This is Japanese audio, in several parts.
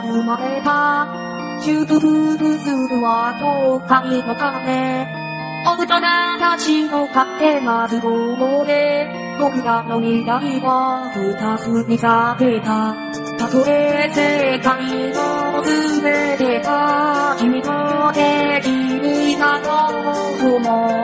ら生まれた。祝福するは教会の鐘。大人たちの勝手な都合で、僕らの未来は二つにされた。たとえ世界の全てが君の敵になろうとも、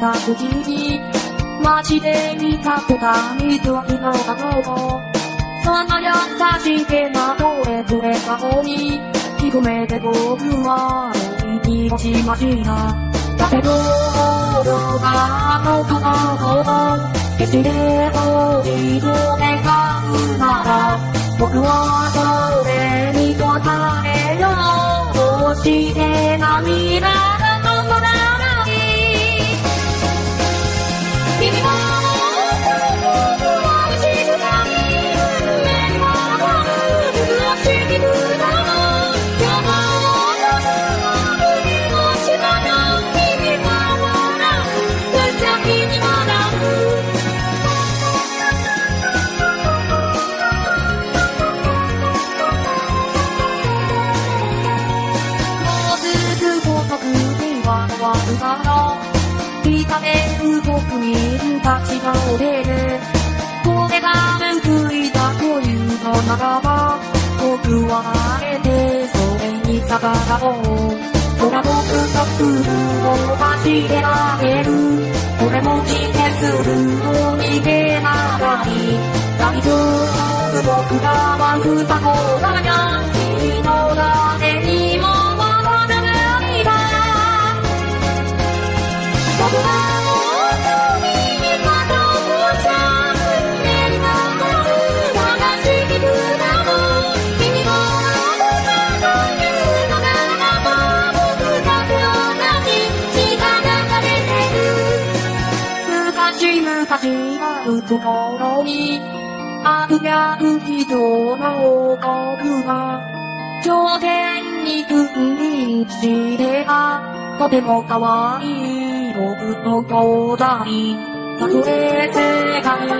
た時に街で見た途端に時のだろうその優しげな声と笑顔に一目で僕は恋に落ちましただけど僕が僕のこと決して追いと願うなら僕はそれに応えようとして涙は終わるだろう痛める僕に立ち直れるこれが報いだというのならば僕はあえてそれに逆らおう。ほら僕とプールを走り上げる。これも自決すると逃げながり大丈夫。僕らは双子だがところに、危なく人の多くは、頂点に君臨してた、とても可愛い僕の兄弟。隠れ世界の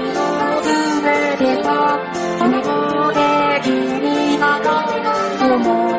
全てが、あれもできになかったと思う。